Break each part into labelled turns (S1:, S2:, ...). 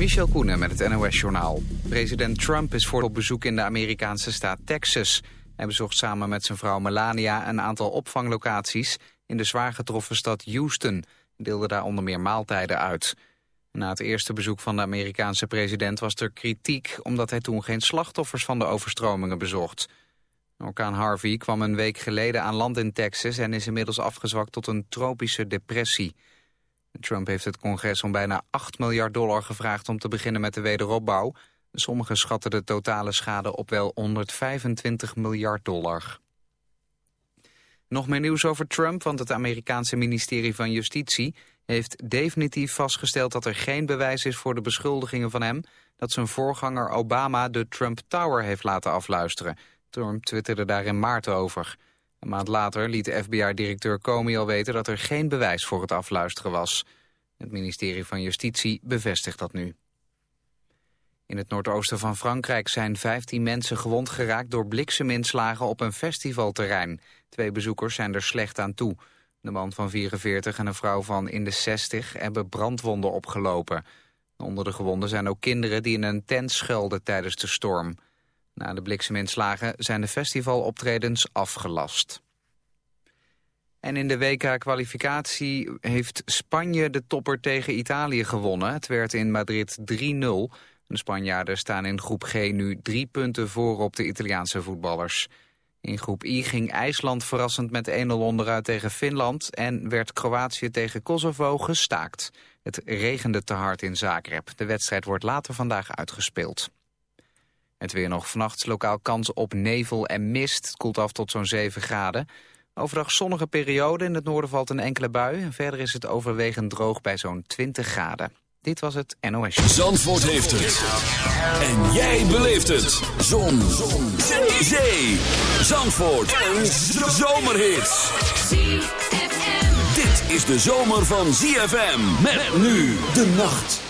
S1: Michel Koenen met het NOS-journaal. President Trump is voor op bezoek in de Amerikaanse staat Texas. Hij bezocht samen met zijn vrouw Melania een aantal opvanglocaties... in de zwaar getroffen stad Houston. deelde daar onder meer maaltijden uit. Na het eerste bezoek van de Amerikaanse president was er kritiek... omdat hij toen geen slachtoffers van de overstromingen bezocht. Orkaan Harvey kwam een week geleden aan land in Texas... en is inmiddels afgezwakt tot een tropische depressie... Trump heeft het congres om bijna 8 miljard dollar gevraagd om te beginnen met de wederopbouw. Sommigen schatten de totale schade op wel 125 miljard dollar. Nog meer nieuws over Trump, want het Amerikaanse ministerie van Justitie heeft definitief vastgesteld dat er geen bewijs is voor de beschuldigingen van hem dat zijn voorganger Obama de Trump Tower heeft laten afluisteren. Trump twitterde daar in maart over. Een maand later liet de FBI-directeur Comey al weten dat er geen bewijs voor het afluisteren was. Het ministerie van Justitie bevestigt dat nu. In het noordoosten van Frankrijk zijn 15 mensen gewond geraakt door blikseminslagen op een festivalterrein. Twee bezoekers zijn er slecht aan toe. De man van 44 en een vrouw van in de 60 hebben brandwonden opgelopen. Onder de gewonden zijn ook kinderen die in een tent schuilden tijdens de storm. Na de blikseminslagen zijn de festivaloptredens afgelast. En in de WK-kwalificatie heeft Spanje de topper tegen Italië gewonnen. Het werd in Madrid 3-0. De Spanjaarden staan in groep G nu drie punten voor op de Italiaanse voetballers. In groep I ging IJsland verrassend met 1-0 onderuit tegen Finland... en werd Kroatië tegen Kosovo gestaakt. Het regende te hard in Zagreb. De wedstrijd wordt later vandaag uitgespeeld. Het weer nog vannacht lokaal kans op nevel en mist. Het koelt af tot zo'n 7 graden. Overdag zonnige periode. In het noorden valt een enkele bui. En verder is het overwegend droog bij zo'n 20 graden. Dit was het NOS.
S2: Zandvoort heeft het. En jij beleeft het. Zon. Zon. Zee. Zee. Zandvoort. Een zomerhit. Dit is de zomer van ZFM. Met nu de nacht.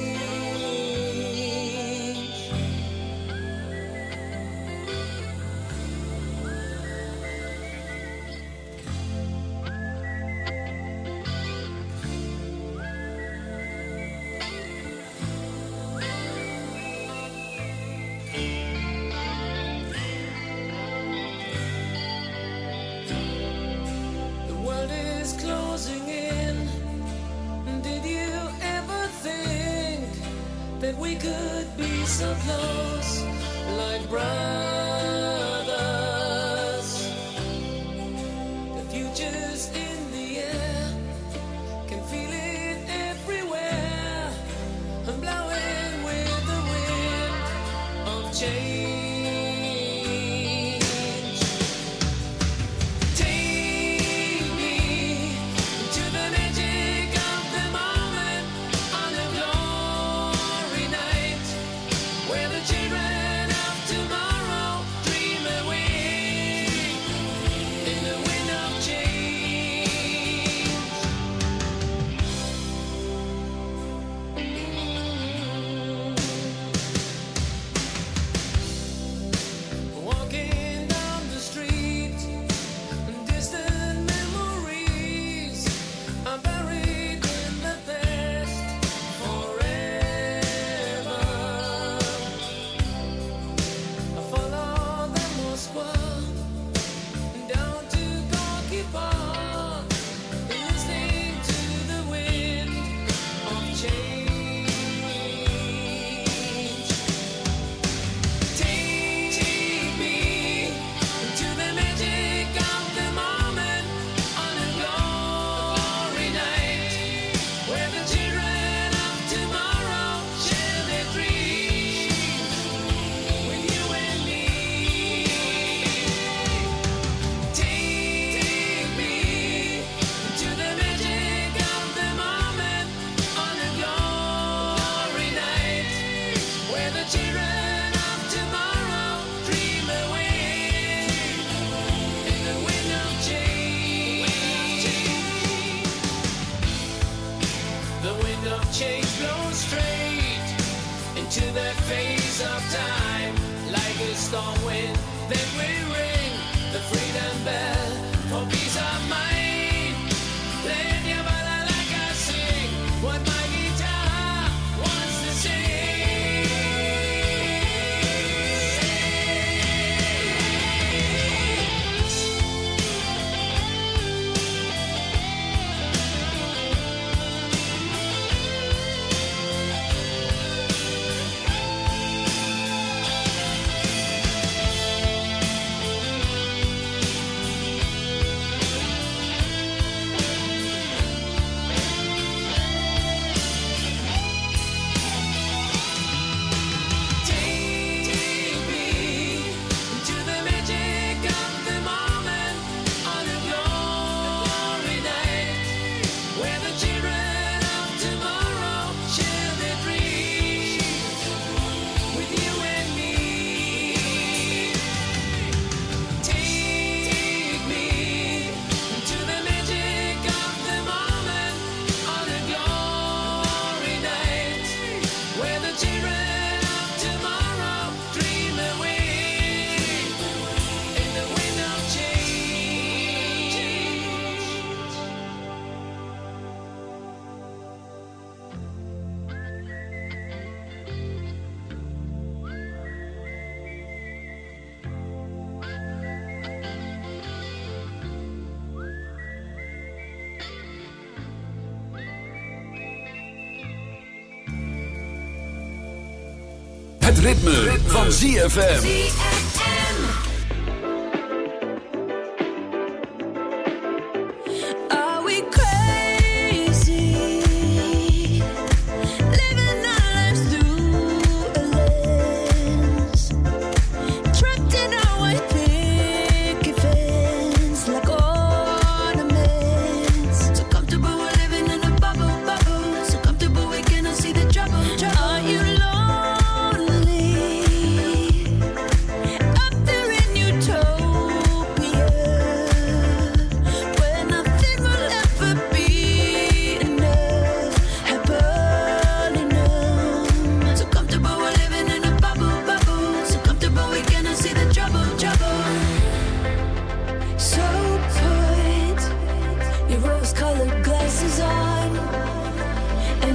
S3: ritme, van ZFM.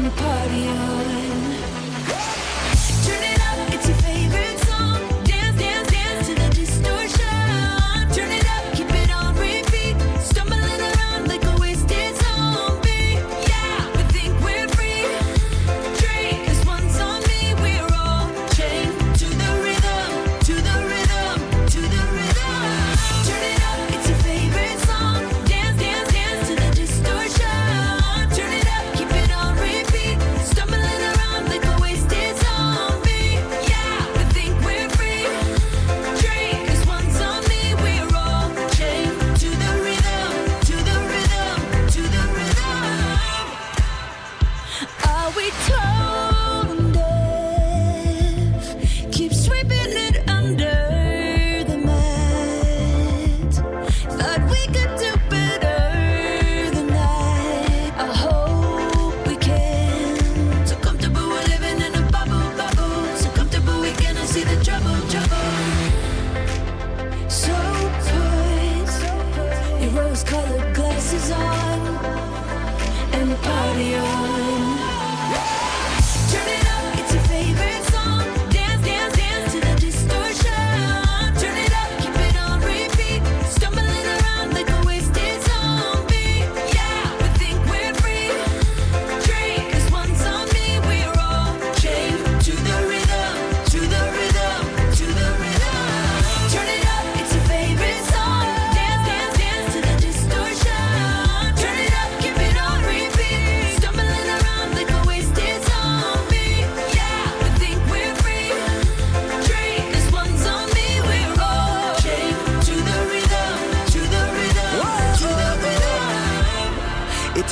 S3: the party on.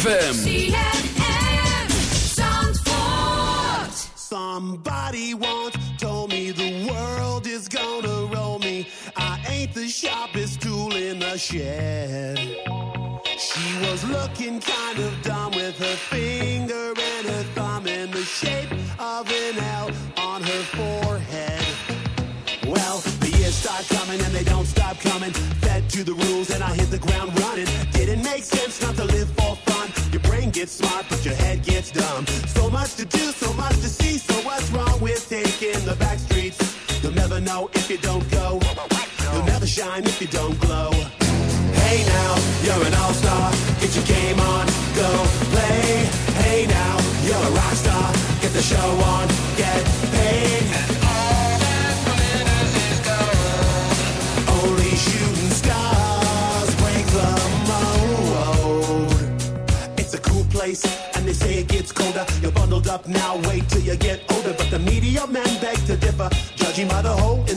S3: ZFM.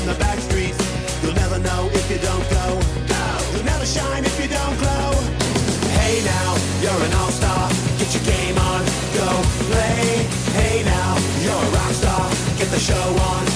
S3: in the back streets. You'll never know if you don't go. Go. You'll never shine if you don't glow. Hey now, you're an all-star. Get your game on. Go play. Hey now, you're a rock star. Get the show on.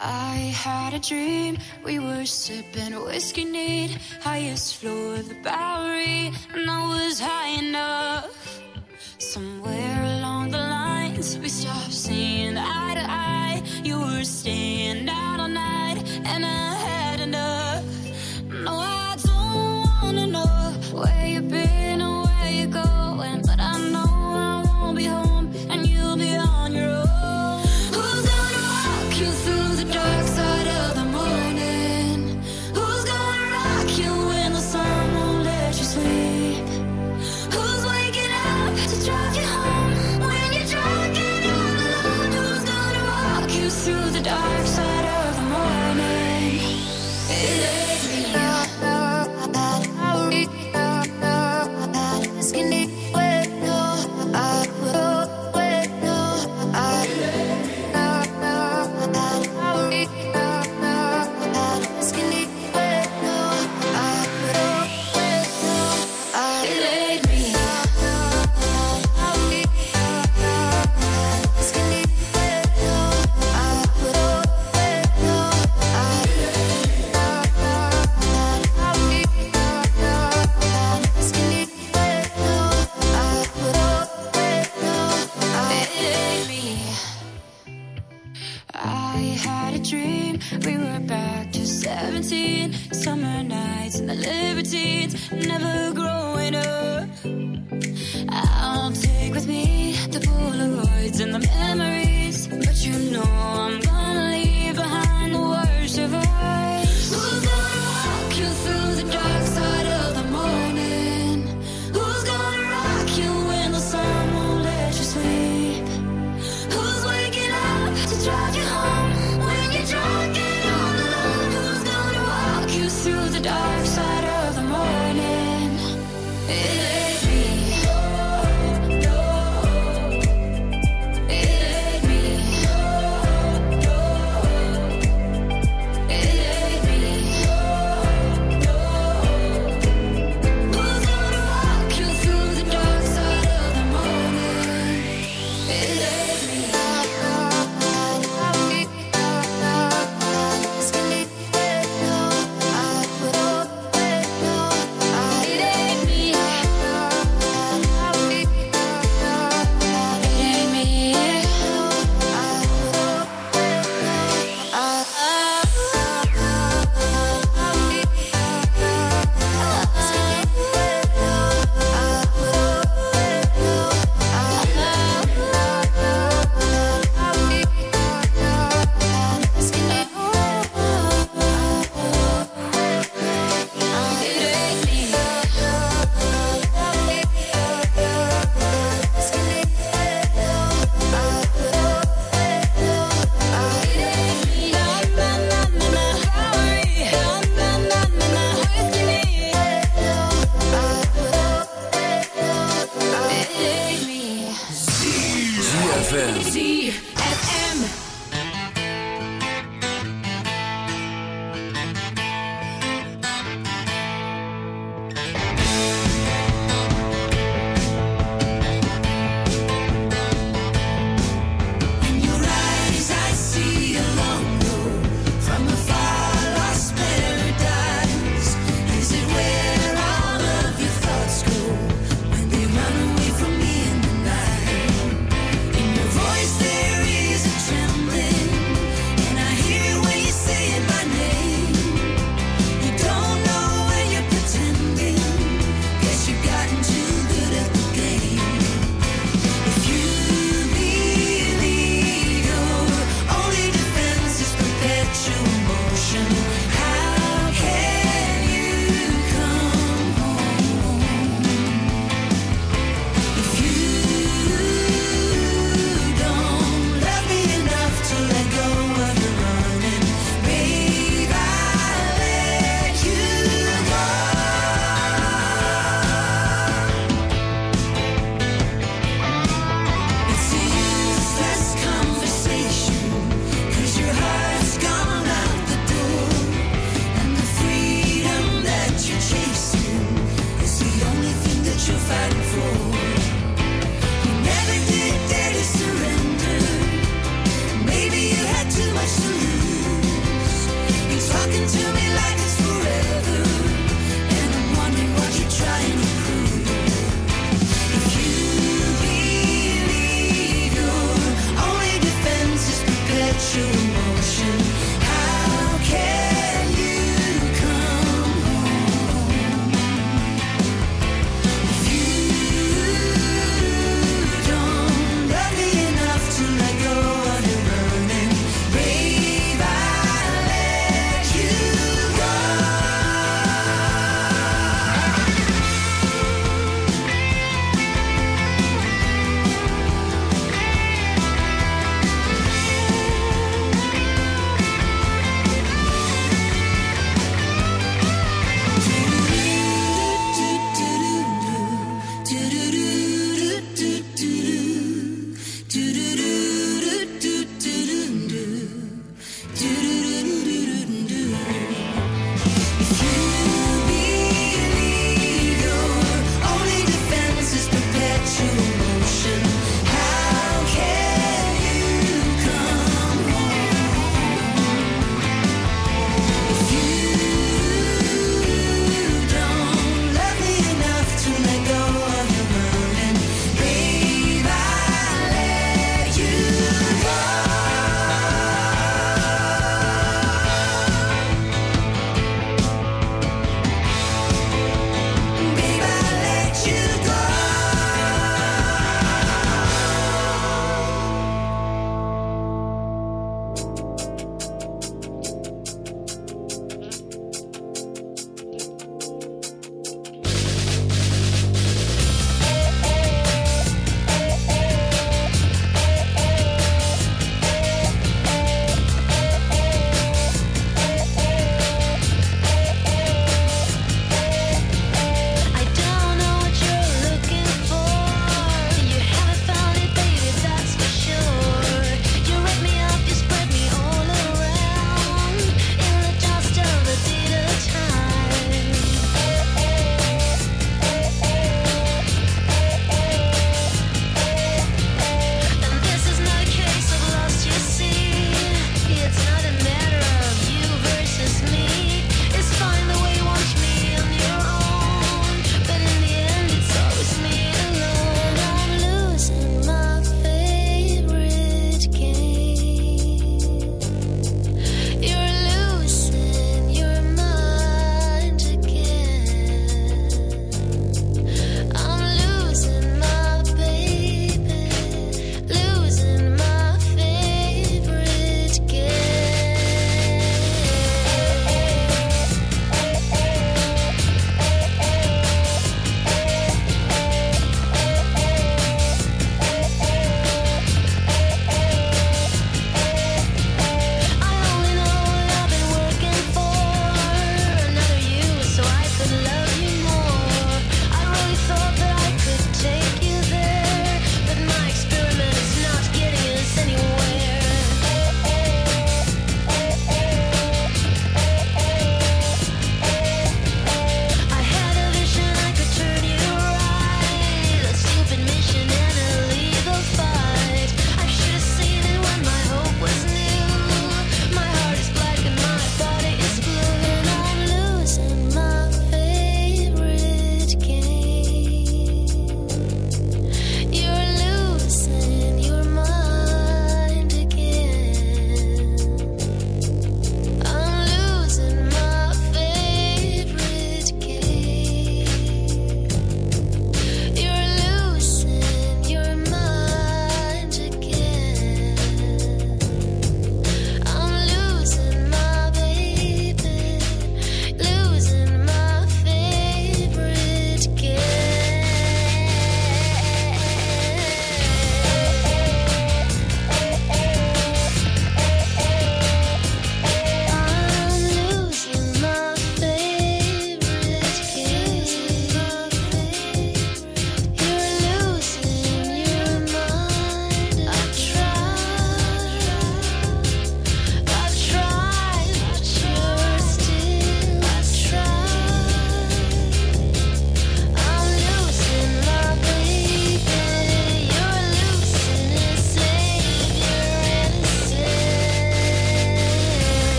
S4: I
S5: had a dream. We were sipping whiskey neat, highest floor of the Bowery, and I was high enough.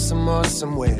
S6: Some more somewhere,